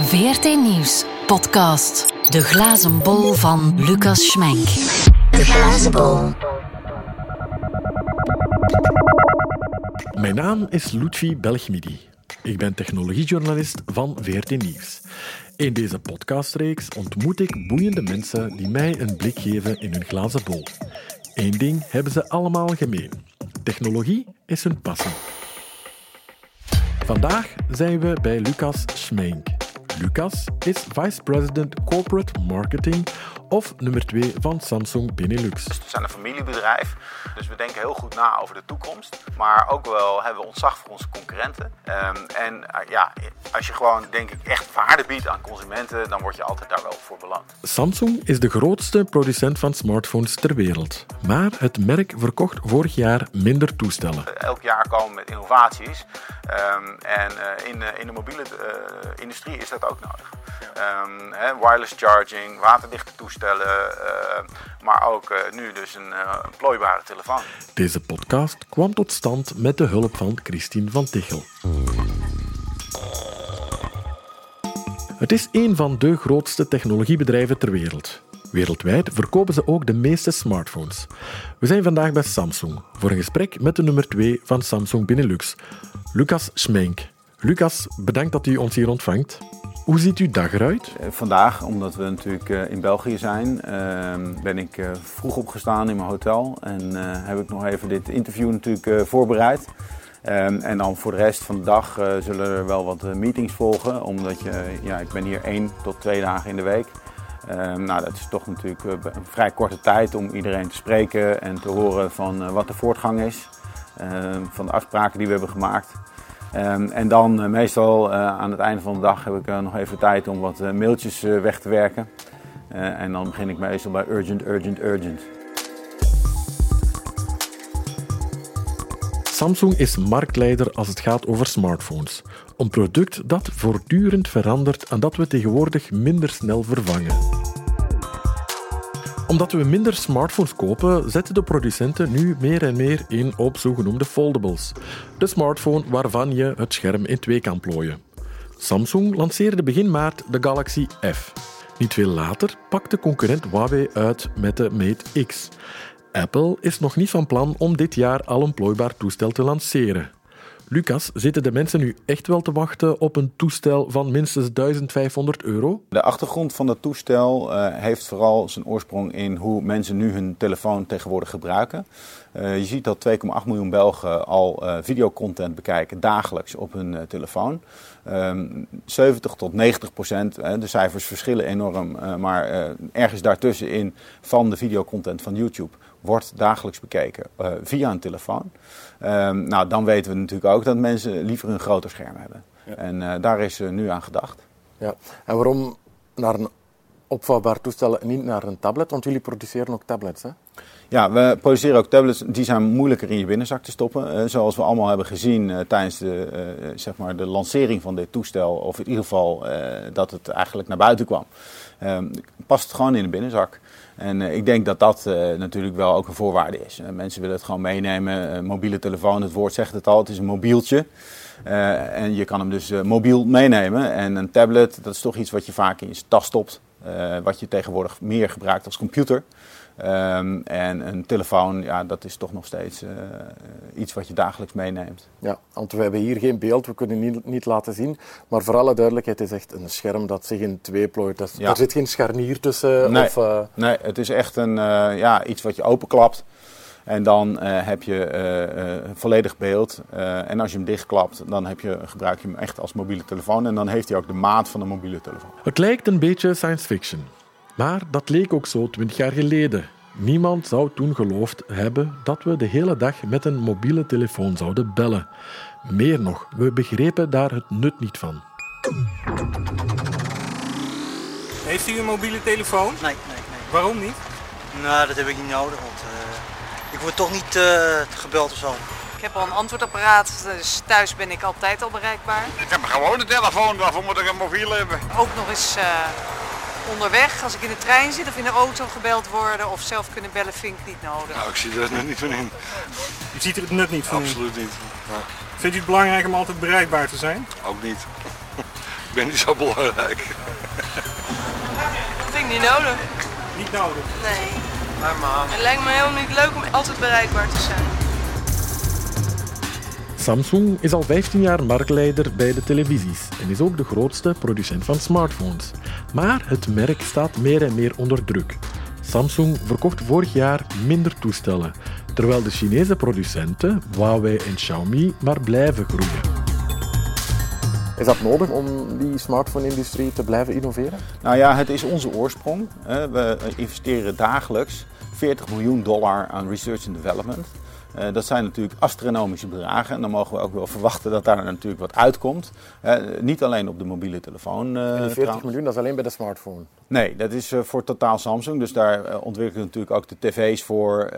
VRT Nieuws podcast. De glazen bol van Lucas Schmenk. De glazen bol. Mijn naam is Ludwig Belgmidi. Ik ben technologiejournalist van VRT Nieuws. In deze podcastreeks ontmoet ik boeiende mensen die mij een blik geven in hun glazen bol. Eén ding hebben ze allemaal gemeen. Technologie is hun passie. Vandaag zijn we bij Lucas Schmenk. Lucas is Vice President Corporate Marketing of nummer 2 van Samsung Benelux. We zijn een familiebedrijf, dus we denken heel goed na over de toekomst. Maar ook wel hebben we ontzag voor onze concurrenten. Ehm, en uh, ja, als je gewoon, denk ik, echt waarde biedt aan consumenten, dan word je altijd daar wel voor beland. Samsung is de grootste producent van smartphones ter wereld. Maar het merk verkocht vorig jaar minder toestellen. Elk jaar komen we met innovaties. Um, en uh, in, uh, in de mobiele industrie is dat ook nodig. Um, hè, wireless charging, waterdichte toestellen, uh, maar ook uh, nu dus een, uh, een, plooibare telefoon. Deze podcast kwam tot stand met de hulp van Christine van Tichel. Het is een van de grootste technologiebedrijven ter wereld. Wereldwijd verkopen ze ook de meeste smartphones. We zijn vandaag bij Samsung voor een gesprek met de nummer 2 van Samsung Benelux, Lucas Schmenk. Lucas, bedankt dat u ons hier ontvangt. Hoe ziet uw dag eruit? Vandaag, omdat we natuurlijk in België zijn, uh, ben ik uh, vroeg opgestaan in mijn hotel. En heb ik nog even dit interview natuurlijk voorbereid. Um, en dan voor de rest van de dag zullen er wel wat meetings volgen. Omdat je, ja, ik ben hier één tot twee dagen in de week. Um, nou, dat is toch natuurlijk een vrij korte tijd om iedereen te spreken en te horen van wat de voortgang is. van de afspraken die we hebben gemaakt. Um, en dan uh, meestal uh, aan het einde van de dag heb ik uh, nog even tijd om wat mailtjes weg te werken. en dan begin ik meestal bij urgent, urgent, urgent. Samsung is marktleider als het gaat over smartphones. Een product dat voortdurend verandert en dat we tegenwoordig minder snel vervangen omdat we minder smartphones kopen, zetten de producenten nu meer en meer in op zogenoemde foldables. De smartphone waarvan je het scherm in twee kan plooien. Samsung lanceerde begin maart de Galaxy F. Niet veel later pakte concurrent Huawei uit met de Mate X. Apple is nog niet van plan om dit jaar al een plooibaar toestel te lanceren. Lucas, zitten de mensen nu echt wel te wachten op een toestel van minstens 1500 euro? De achtergrond van dat toestel uh, heeft vooral zijn oorsprong in hoe mensen nu hun telefoon tegenwoordig gebruiken. Uh, je ziet dat 2,8 miljoen Belgen al uh, videocontent bekijken dagelijks op hun telefoon. Um, 70 tot 90 procent, de cijfers verschillen enorm, maar ergens daartussenin van de videocontent van YouTube wordt dagelijks bekeken via een telefoon. Um, nou, dan weten we natuurlijk ook dat mensen liever een groter scherm hebben. Ja. En uh, daar is uh, nu aan gedacht. Ja, en waarom naar een opvouwbaar toestel en niet naar een tablet? Want jullie produceren ook tablets, hè? Ja, we produceren ook tablets. Die zijn moeilijker in je binnenzak te stoppen. Uh, zoals we allemaal hebben gezien uh, tijdens de, uh, zeg maar de lancering van dit toestel. Of in ieder geval dat het eigenlijk naar buiten kwam. Ehm, past het gewoon in de binnenzak. En ik denk dat dat natuurlijk wel ook een voorwaarde is. Mensen willen het gewoon meenemen. mobiele telefoon, het woord zegt het al, het is een mobieltje. en je kan hem dus mobiel meenemen. En een tablet, dat is toch iets wat je vaak in je tas stopt. wat je tegenwoordig meer gebruikt als computer. Um, en een telefoon, ja, dat is toch nog steeds uh, iets wat je dagelijks meeneemt. Ja, want we hebben hier geen beeld, we kunnen niet, niet laten zien. Maar voor alle duidelijkheid, het is echt een scherm dat zich in twee plooit. Ja. Er zit geen scharnier tussen? Nee, of, uh... nee het is echt een, uh, ja, iets wat je openklapt. En dan heb je volledig beeld. en als je hem dichtklapt, dan heb je, gebruik je hem echt als mobiele telefoon. En dan heeft hij ook de maat van een mobiele telefoon. Het lijkt een beetje science fiction. Maar dat leek ook zo twintig jaar geleden. Niemand zou toen geloofd hebben dat we de hele dag met een mobiele telefoon zouden bellen. Meer nog, we begrepen daar het nut niet van. Heeft u een mobiele telefoon? Nee, nee, nee. Waarom niet? Nou, dat heb ik niet nodig, want uh, ik word toch niet uh, gebeld of zo. Ik heb al een antwoordapparaat, dus thuis ben ik altijd al bereikbaar. Ik heb gewoon een telefoon, waarvoor moet ik een mobiel hebben? Ook nog eens uh, onderweg, als ik in de trein zit of in de auto gebeld worden of zelf kunnen bellen, vind ik niet nodig. Nou, ik zie er het nut niet van in. Je ziet er het nut niet van Absoluut niet. Ja. Vindt u het belangrijk om altijd bereikbaar te zijn? Ook niet. Ik ben niet zo belangrijk. Dat vind ik niet nodig. Niet nodig. Nee. Het lijkt me heel niet leuk om altijd bereikbaar te zijn. Samsung is al 15 jaar marktleider bij de televisies en is ook de grootste producent van smartphones. Maar het merk staat meer en meer onder druk. Samsung verkocht vorig jaar minder toestellen, terwijl de Chinese producenten Huawei en Xiaomi maar blijven groeien. Is dat nodig om die smartphone-industrie te blijven innoveren? Nou ja, het is onze oorsprong. hè. We investeren dagelijks 40 miljoen dollar aan research and development. Eh, dat zijn natuurlijk astronomische bedragen. En dan mogen we ook wel verwachten dat daar natuurlijk wat uitkomt. Eh, niet alleen op de mobiele telefoon. eh, En die 40 trouwens. miljoen, dat is alleen bij de smartphone. Nee, dat is voor totaal Samsung. Dus daar ontwikkelen we natuurlijk ook de tv's voor.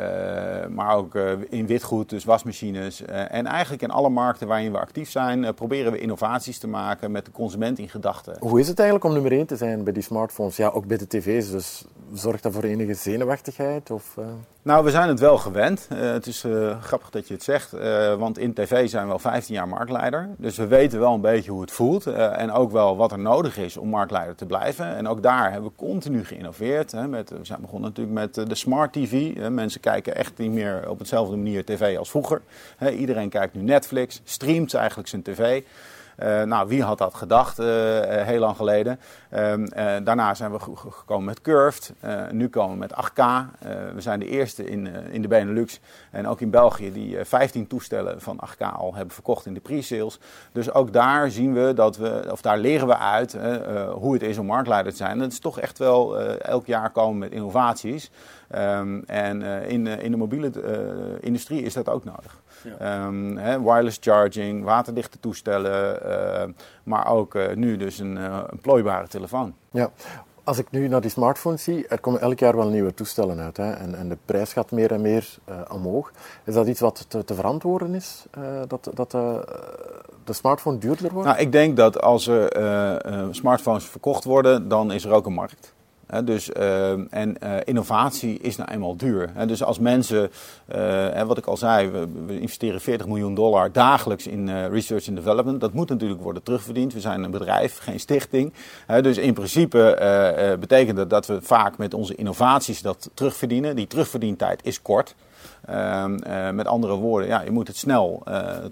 maar ook in witgoed, dus wasmachines. En eigenlijk in alle markten waarin we actief zijn, proberen we innovaties te maken met de consument in gedachten. Hoe is het eigenlijk om nummer 1 te zijn bij die smartphones? Ja, ook bij de tv's. Dus zorgt dat voor enige zenuwachtigheid? Of? Nou, we zijn het wel gewend. Eh, het is eh, grappig dat je het zegt, eh, want in tv zijn we al 15 jaar marktleider. Dus we weten wel een beetje hoe het voelt en ook wel wat er nodig is om marktleider te blijven. En ook daar hebben we continu geïnnoveerd. Hè, met, we zijn begonnen natuurlijk met de smart tv. Mensen kijken echt niet meer op hetzelfde manier tv als vroeger. Iedereen kijkt nu Netflix, streamt eigenlijk zijn tv. Eh, nou, wie had dat gedacht eh, eh, heel lang geleden? Ehm, eh, daarna zijn we ge- ge- gekomen met Curved. Nu komen we met 8K. Eh, we zijn de eerste in, in de Benelux en ook in België die eh, 15 toestellen van 8K al hebben verkocht in de pre-sales. Dus ook daar zien we dat we, of daar leren we uit hoe het is om marktleider te zijn. Het is toch echt wel elk jaar komen met innovaties. Ehm, en in, in de mobiele industrie is dat ook nodig. Ehm, hè, wireless charging, waterdichte toestellen, eh, maar ook eh, nu dus een, eh, een plooibare telefoon. Ja. Als ik nu naar die smartphones zie, er komen elk jaar wel nieuwe toestellen uit. Hè? En, en de prijs gaat meer en meer eh, omhoog. Is dat iets wat te, te verantwoorden is? eh, dat dat de smartphone duurder wordt? Nou, ik denk dat als er eh, eh, smartphones verkocht worden, dan is er ook een markt. Dus, eh, en eh, innovatie is nou eenmaal duur. Dus als mensen, eh, wat ik al zei, we, investeren 40 miljoen dollar dagelijks in eh, research and development. Dat moet natuurlijk worden terugverdiend. We zijn een bedrijf, geen stichting. Dus in principe betekent dat dat we vaak met onze innovaties dat terugverdienen. Die terugverdientijd is kort. Ehm, eh, met andere woorden, ja, je moet het snel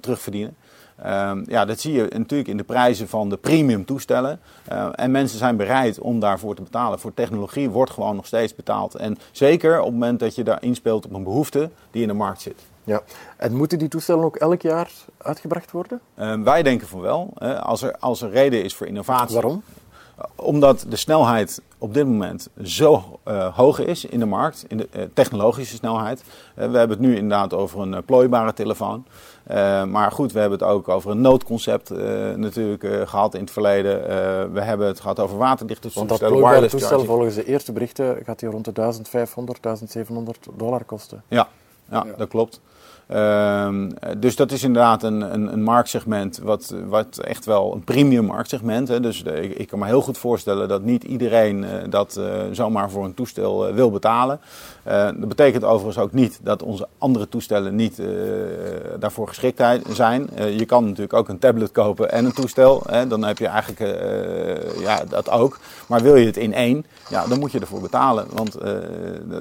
terugverdienen. Ehm, ja, dat zie je natuurlijk in de prijzen van de premium toestellen. Eh, en mensen zijn bereid om daarvoor te betalen. Voor technologie wordt gewoon nog steeds betaald. En zeker op het moment dat je daar inspeelt op een behoefte die in de markt zit. Ja. En moeten die toestellen ook elk jaar uitgebracht worden? Ehm, wij denken van wel. Als, er, als er reden is voor innovatie. Waarom? Omdat de snelheid op dit moment zo eh, hoog is in de markt, in de eh, technologische snelheid. Eh, we hebben het nu inderdaad over een plooibare telefoon. Maar goed, we hebben het ook over een noodconcept natuurlijk eh, gehad in het verleden. We hebben het gehad over waterdichte Want dat toestellen, plooibare toestel, charging. volgens de eerste berichten, gaat die rond de 1500, 1700 dollar kosten. Ja, ja, dat klopt. Ehm, dus dat is inderdaad een, een, een marktsegment wat, wat echt wel een premium marktsegment. Hè. Dus ik, kan me heel goed voorstellen dat niet iedereen eh, dat eh, zomaar voor een toestel eh, wil betalen. Dat betekent overigens ook niet dat onze andere toestellen niet daarvoor geschikt zijn. Je kan natuurlijk ook een tablet kopen en een toestel. Hè. Dan heb je eigenlijk ja, dat ook. Maar wil je het in één, ja, dan moet je ervoor betalen. Want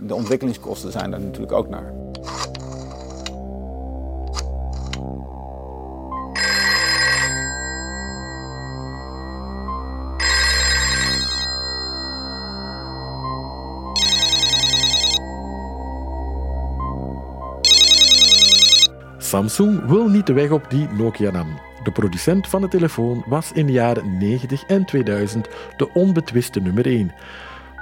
de ontwikkelingskosten zijn daar natuurlijk ook naar. Samsung wil niet de weg op die Nokia nam. De producent van de telefoon was in de jaren 90 en 2000 de onbetwiste nummer 1.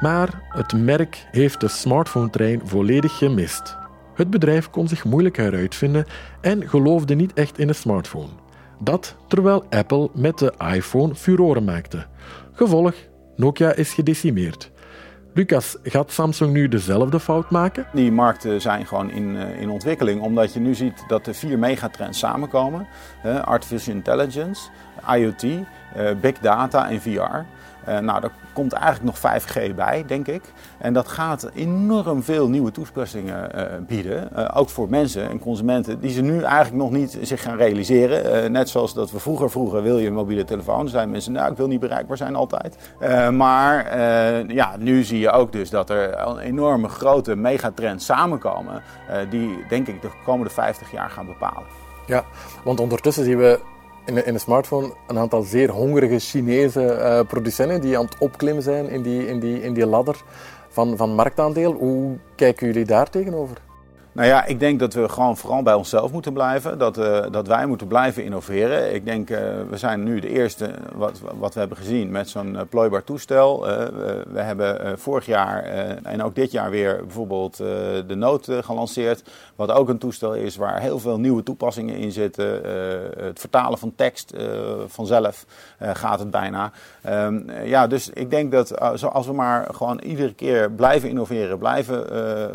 Maar het merk heeft de smartphone-trein volledig gemist. Het bedrijf kon zich moeilijk heruitvinden en geloofde niet echt in de smartphone. Dat terwijl Apple met de iPhone furoren maakte. Gevolg, Nokia is gedecimeerd. Lucas, gaat Samsung nu dezelfde fout maken? Die markten zijn gewoon in, eh, in ontwikkeling, omdat je nu ziet dat de vier megatrends samenkomen. Eh, artificial intelligence, IoT big data en VR. Uh, nou, daar komt eigenlijk nog 5G bij, denk ik. En dat gaat enorm veel nieuwe toepassingen uh, bieden. Uh, ook voor mensen en consumenten die ze nu eigenlijk nog niet zich gaan realiseren. net zoals dat we vroeger vroegen, wil je een mobiele telefoon? Zijn mensen, nou, ik wil niet bereikbaar zijn altijd. maar ja, nu zie je ook dus dat er een enorme grote megatrends samenkomen. die, denk ik, de komende 50 jaar gaan bepalen. Ja, want ondertussen zien we in in de smartphone een aantal zeer hongerige Chinese uh, producenten die aan het opklimmen zijn in die, in die, in die ladder van, van marktaandeel. Hoe kijken jullie daar tegenover? Nou ja, ik denk dat we gewoon vooral bij onszelf moeten blijven. Dat, uh, dat wij moeten blijven innoveren. Ik denk, uh, we zijn nu de eerste, wat, wat we hebben gezien, met zo'n plooibaar toestel. we hebben vorig jaar en ook dit jaar weer bijvoorbeeld de Note gelanceerd. Wat ook een toestel is waar heel veel nieuwe toepassingen in zitten. het vertalen van tekst vanzelf gaat het bijna. Um, ja, dus ik denk dat als we maar gewoon iedere keer blijven innoveren, blijven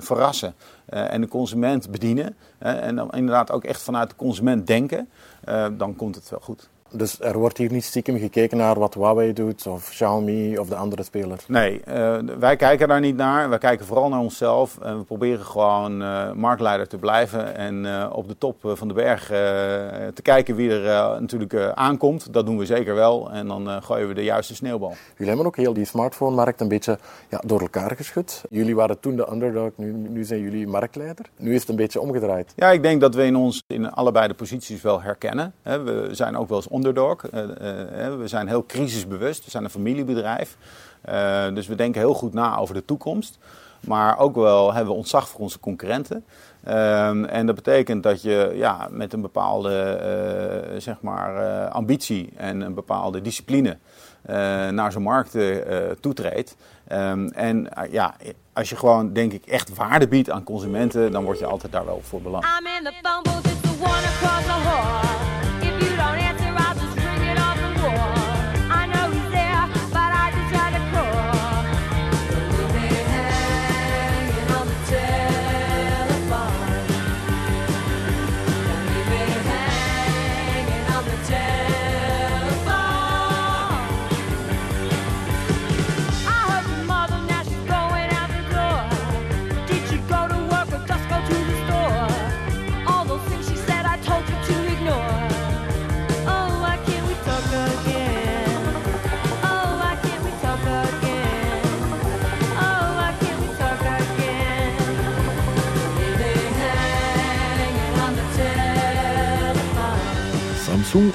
verrassen. En de consument bedienen. en dan inderdaad ook echt vanuit de consument denken. Eh, dan komt het wel goed. Dus er wordt hier niet stiekem gekeken naar wat Huawei doet of Xiaomi of de andere spelers? Nee, uh, wij kijken daar niet naar. Wij kijken vooral naar onszelf. En we proberen gewoon uh, marktleider te blijven en uh, op de top van de berg te kijken wie er natuurlijk aankomt. Dat doen we zeker wel. En dan gooien we de juiste sneeuwbal. Jullie hebben ook heel die smartphone-markt een beetje ja, door elkaar geschud. Jullie waren toen de underdog, nu, nu zijn jullie marktleider. Nu is het een beetje omgedraaid. Ja, ik denk dat we in ons in allebei de posities wel herkennen. We zijn ook wel eens underdog. Uh, uh, we zijn heel crisisbewust. We zijn een familiebedrijf. Dus we denken heel goed na over de toekomst. Maar ook wel hebben we ontzag voor onze concurrenten. en dat betekent dat je ja, met een bepaalde zeg maar, ambitie en een bepaalde discipline naar zo'n markt toetreedt. Um, en ja, als je gewoon, denk ik, echt waarde biedt aan consumenten, dan word je altijd daar wel voor beland.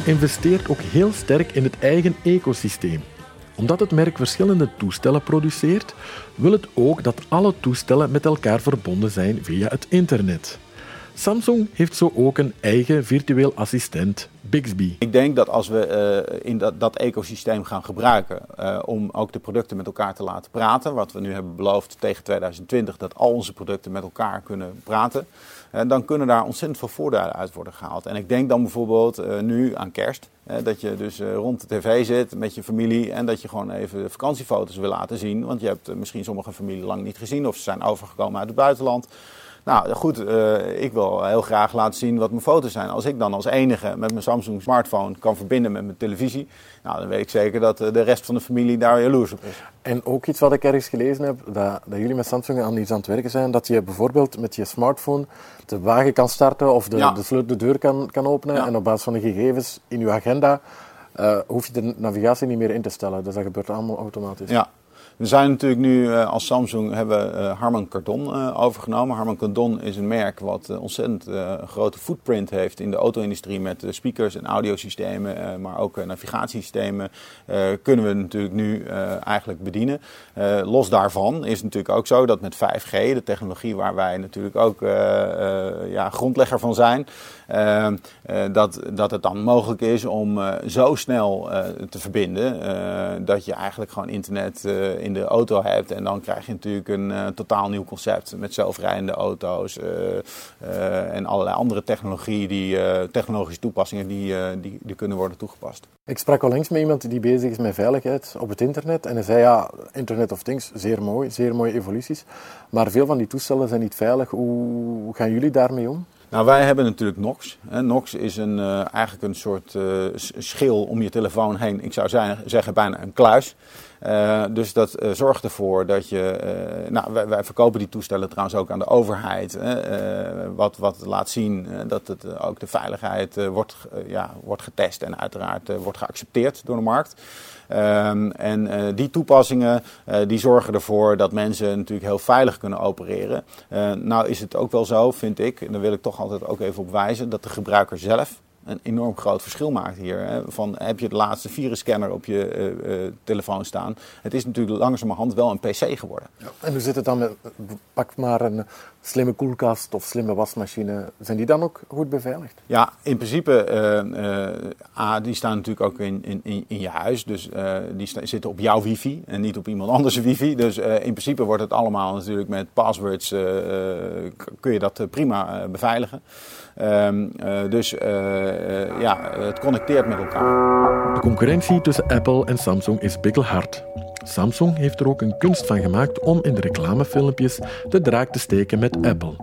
Investeert ook heel sterk in het eigen ecosysteem. Omdat het merk verschillende toestellen produceert, wil het ook dat alle toestellen met elkaar verbonden zijn via het internet. Samsung heeft zo ook een eigen virtueel assistent, Bixby. Ik denk dat als we uh, in dat, dat, ecosysteem gaan gebruiken uh, om ook de producten met elkaar te laten praten, wat we nu hebben beloofd tegen 2020, dat al onze producten met elkaar kunnen praten, dan kunnen daar ontzettend veel voordelen uit worden gehaald. En ik denk dan bijvoorbeeld nu aan kerst, dat je dus rond de tv zit met je familie en dat je gewoon even vakantiefoto's wil laten zien, want je hebt misschien sommige familie lang niet gezien of ze zijn overgekomen uit het buitenland. Nou goed, uh, ik wil heel graag laten zien wat mijn foto's zijn. Als ik dan als enige met mijn Samsung smartphone kan verbinden met mijn televisie, nou, dan weet ik zeker dat eh, de rest van de familie daar jaloers op is. En ook iets wat ik ergens gelezen heb, dat, dat jullie met Samsung aan iets aan het werken zijn, dat je bijvoorbeeld met je smartphone de wagen kan starten of de, ja. de, de, deur kan, kan openen ja. en op basis van de gegevens in je agenda uh, hoef je de navigatie niet meer in te stellen. Dus dat gebeurt allemaal automatisch. Ja, we zijn natuurlijk nu uh, als Samsung hebben uh, Harman Kardon uh, overgenomen. Harman Kardon is een merk wat ontzettend grote footprint heeft in de auto-industrie met speakers en audiosystemen, maar ook navigatiesystemen. kunnen we natuurlijk nu eigenlijk bedienen. los daarvan is het natuurlijk ook zo dat met 5G, de technologie waar wij natuurlijk ook ja, grondlegger van zijn, dat, dat het dan mogelijk is om zo snel te verbinden dat je eigenlijk gewoon internet in de auto hebt. En dan krijg je natuurlijk een uh, totaal nieuw concept met zelfrijdende auto's uh, uh, en allerlei andere technologie die, technologische toepassingen die, die, die kunnen worden toegepast. Ik sprak al langs met iemand die bezig is met veiligheid op het internet. En hij zei ja, Internet of Things, zeer mooi, zeer mooie evoluties. Maar veel van die toestellen zijn niet veilig. Hoe gaan jullie daarmee om? Nou, wij hebben natuurlijk Nox. Nox is een, uh, eigenlijk een soort uh, schil om je telefoon heen. Ik zou zeggen bijna een kluis. Uh, dus dat zorgt ervoor dat je. nou, wij, verkopen die toestellen trouwens ook aan de overheid. wat, wat laat zien dat het, ook de veiligheid wordt, ja, wordt getest en uiteraard wordt geaccepteerd door de markt. Um, en die toepassingen die zorgen ervoor dat mensen natuurlijk heel veilig kunnen opereren. Nou is het ook wel zo, vind ik, en daar wil ik toch altijd ook even op wijzen, dat de gebruiker zelf een enorm groot verschil maakt hier. Hè. Van, heb je de laatste virusscanner op je uh, uh, telefoon staan? Het is natuurlijk langzamerhand wel een PC geworden. Ja. En hoe zit het dan met, pak maar een slimme koelkast of slimme wasmachine. Zijn die dan ook goed beveiligd? Ja, in principe, uh, A, die staan natuurlijk ook in, in, in je huis. Dus die zitten op jouw wifi en niet op iemand anders wifi. Dus in principe wordt het allemaal natuurlijk met passwords, kun je dat prima beveiligen. Um, uh, dus uh, uh, ja, het connecteert met elkaar. De concurrentie tussen Apple en Samsung is bikkelhard. Samsung heeft er ook een kunst van gemaakt om in de reclamefilmpjes de draak te steken met Apple.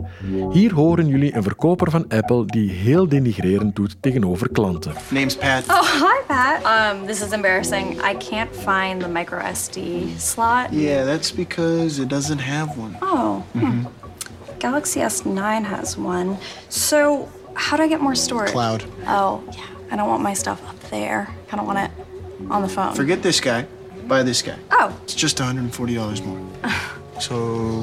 Hier horen jullie een verkoper van Apple die heel denigrerend doet tegenover klanten. Name's Pat. Oh, hi Pat. Um, this is embarrassing. I can't find the micro SD slot. Yeah, that's because it doesn't have one. Oh. Mm -hmm. Galaxy S9 has one. So, how do I get more storage? Cloud. Oh, yeah. I don't want my stuff up there. I kind of want it on the phone. Forget this guy. Buy this guy. Oh. It's just $140 more. so,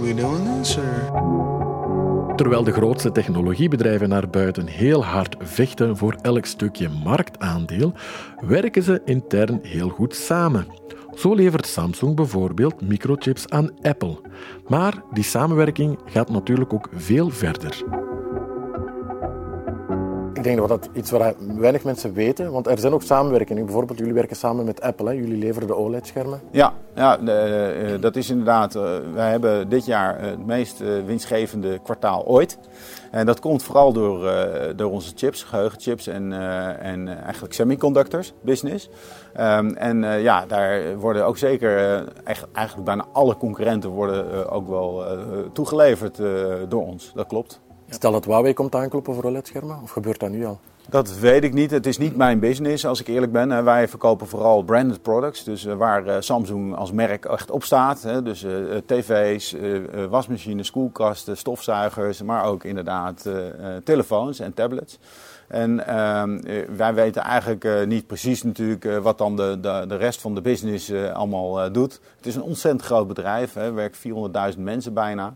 we doing this or? Terwijl de grootste technologiebedrijven naar buiten heel hard vechten voor elk stukje marktaandeel, werken ze intern heel goed samen. Zo levert Samsung bijvoorbeeld microchips aan Apple. Maar die samenwerking gaat natuurlijk ook veel verder. Ik denk dat dat iets wat weinig mensen weten, want er zijn ook samenwerkingen. Bijvoorbeeld, jullie werken samen met Apple, hè? jullie leveren de OLED-schermen. Ja, ja de, uh, dat is inderdaad. Uh, wij hebben dit jaar het meest winstgevende kwartaal ooit. En dat komt vooral door, door onze chips, geheugenchips en, en eigenlijk semiconductors business. Um, en ja, daar worden ook zeker, eigenlijk bijna alle concurrenten worden ook wel toegeleverd door ons. Dat klopt. Stel dat Huawei komt aankloppen voor OLED-schermen, of gebeurt dat nu al? Dat weet ik niet. Het is niet mijn business, als ik eerlijk ben. Wij verkopen vooral branded products, dus eh, waar eh, Samsung als merk echt op staat. Dus eh, tv's, wasmachines, koelkasten, stofzuigers, maar ook inderdaad telefoons en tablets. En ehm, wij weten eigenlijk niet precies natuurlijk wat dan de, de, de rest van de business allemaal doet. Het is een ontzettend groot bedrijf, er werken 400.000 mensen bijna.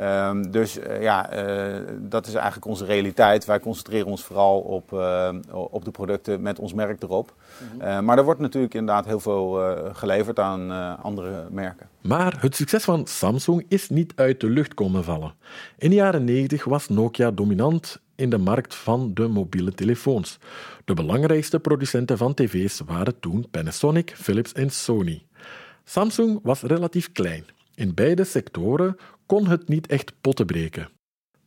Um, dus uh, ja, uh, dat is eigenlijk onze realiteit. Wij concentreren ons vooral op, uh, op de producten met ons merk erop. Mm -hmm. maar er wordt natuurlijk inderdaad heel veel geleverd aan andere merken. Maar het succes van Samsung is niet uit de lucht komen vallen. In de jaren 90 was Nokia dominant in de markt van de mobiele telefoons. De belangrijkste producenten van tv's waren toen Panasonic, Philips en Sony. Samsung was relatief klein. In beide sectoren kon het niet echt potten breken.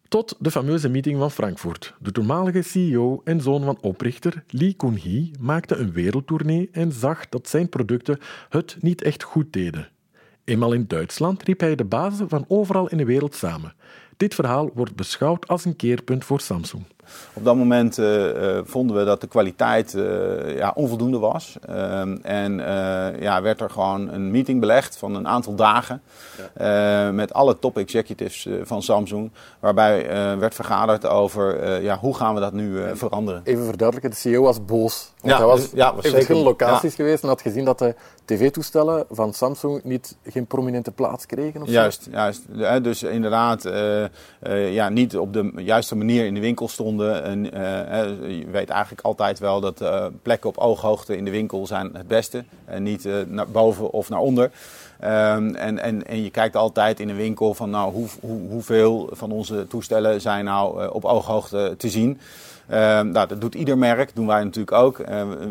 Tot de fameuze meeting van Frankfurt. De toenmalige CEO en zoon van oprichter Lee Kun-hee maakte een wereldtournee en zag dat zijn producten het niet echt goed deden. Eenmaal in Duitsland riep hij de bazen van overal in de wereld samen. Dit verhaal wordt beschouwd als een keerpunt voor Samsung. Op dat moment uh, vonden we dat de kwaliteit uh, ja, onvoldoende was. Ehm, en ja, werd er gewoon een meeting belegd van een aantal dagen ja. met alle top executives van Samsung. Waarbij werd vergaderd over ja, hoe gaan we dat nu veranderen. Even verduidelijken, de CEO was boos. Want ja, hij was, ja, was in verschillende locaties geweest en had gezien dat de tv-toestellen van Samsung niet, geen prominente plaats kregen. Of juist, zo. juist. Dus inderdaad ja, niet op de juiste manier in de winkel stonden en, uh, je weet eigenlijk altijd wel dat plekken op ooghoogte in de winkel zijn het beste. En niet naar boven of naar onder. Um, en, en, en je kijkt altijd in een winkel van nou, hoe, hoe, hoeveel van onze toestellen zijn nou op ooghoogte te zien. Um, nou, dat doet ieder merk, doen wij natuurlijk ook. Uh,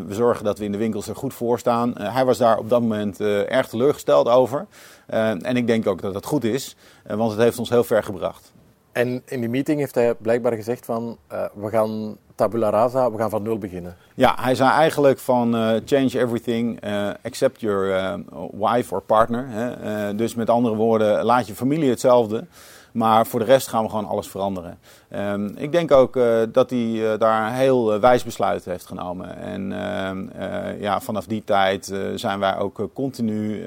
we zorgen dat we in de winkels er goed voor staan. Uh, hij was daar op dat moment uh, erg teleurgesteld over. en ik denk ook dat dat goed is, want het heeft ons heel ver gebracht. En in die meeting heeft hij blijkbaar gezegd van uh, we gaan tabula rasa, we gaan van nul beginnen. Ja, hij zei eigenlijk van uh, change everything uh, except your wife or partner. Hè? dus met andere woorden, laat je familie hetzelfde. Maar voor de rest gaan we gewoon alles veranderen. Ehm, ik denk ook uh, dat hij uh, daar een heel wijs besluit heeft genomen. En ehm, ja, vanaf die tijd zijn wij ook continu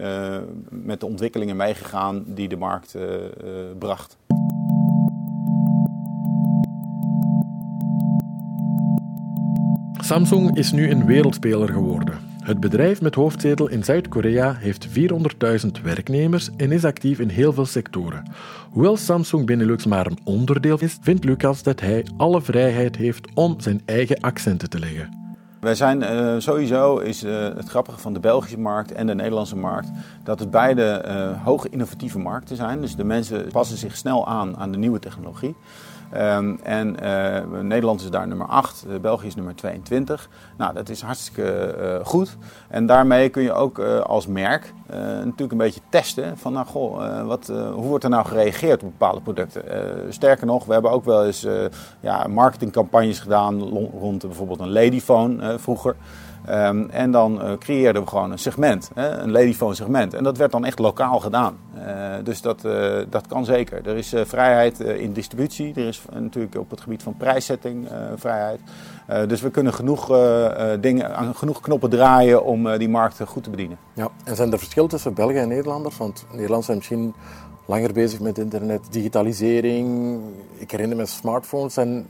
met de ontwikkelingen meegegaan die de markt bracht. Samsung is nu een wereldspeler geworden. Het bedrijf met hoofdzetel in Zuid-Korea heeft 400.000 werknemers en is actief in heel veel sectoren. Hoewel Samsung Benelux maar een onderdeel is, vindt Lucas dat hij alle vrijheid heeft om zijn eigen accenten te leggen. Wij zijn uh, sowieso, is uh, het grappige van de Belgische markt en de Nederlandse markt, dat het beide uh, hoge innovatieve markten zijn. Dus de mensen passen zich snel aan aan de nieuwe technologie. Um, en uh, Nederland is daar nummer 8, uh, België is nummer 22. Nou, dat is hartstikke uh, goed. En daarmee kun je ook als merk natuurlijk een beetje testen van, nou goh, wat, hoe wordt er nou gereageerd op bepaalde producten. sterker nog, we hebben ook wel eens ja, marketingcampagnes gedaan rond bijvoorbeeld een ladyphone vroeger. Um, en dan creëerden we gewoon een segment, hè, een ladyphone segment. En dat werd dan echt lokaal gedaan. Dus dat, dat kan zeker. Er is vrijheid in distributie, er is natuurlijk op het gebied van prijszetting vrijheid. dus we kunnen genoeg, dingen, genoeg knoppen draaien om die markt goed te bedienen. Ja, en zijn er verschillen tussen Belgen en Nederlanders? Want Nederlanders zijn misschien langer bezig met internet, digitalisering. Ik herinner me smartphones en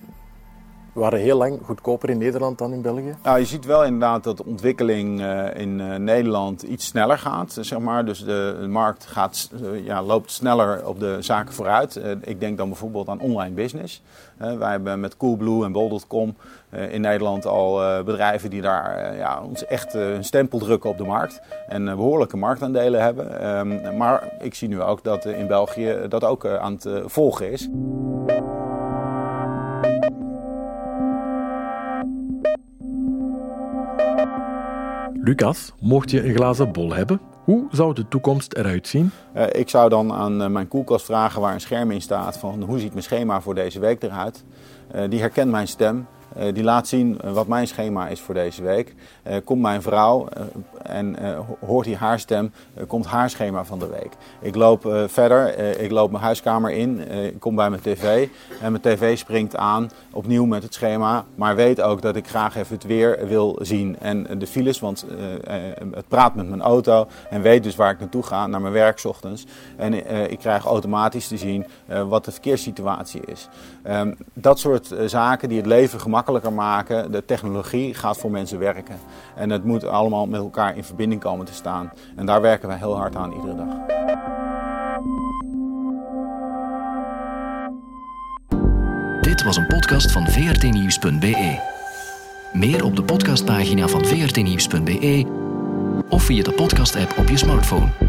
waren heel lang goedkoper in Nederland dan in België? Nou, je ziet wel inderdaad dat de ontwikkeling uh, in uh, Nederland iets sneller gaat. Zeg maar. Dus de, markt gaat, uh, ja, loopt sneller op de zaken vooruit. ik denk dan bijvoorbeeld aan online business. wij hebben met Coolblue en Bol.com in Nederland al bedrijven die daar ja, ons echt een stempel drukken op de markt. En behoorlijke marktaandelen hebben. Um, maar ik zie nu ook dat in België dat ook aan het volgen is. Lucas, mocht je een glazen bol hebben, hoe zou de toekomst eruit zien? Uh, ik zou dan aan uh, mijn koelkast vragen waar een scherm in staat van hoe ziet mijn schema voor deze week eruit. Uh, die herkent mijn stem. Uh, die laat zien wat mijn schema is voor deze week. Uh, komt mijn vrouw en hoort hij haar stem, komt haar schema van de week. Ik loop verder, ik loop mijn huiskamer in, ik kom bij mijn tv en mijn tv springt aan opnieuw met het schema. Maar weet ook dat ik graag even het weer wil zien en de files, want het praat met mijn auto en weet dus waar ik naartoe ga, naar mijn werk ochtends. En ik krijg automatisch te zien wat de verkeerssituatie is. Um, dat soort zaken die het leven gemakkelijk maken. De technologie gaat voor mensen werken. En het moet allemaal met elkaar in verbinding komen te staan. En daar werken wij heel hard aan iedere dag. Dit was een podcast van vrtnieuws.be. Meer op de podcastpagina van vrtnieuws.be of via de podcast-app op je smartphone.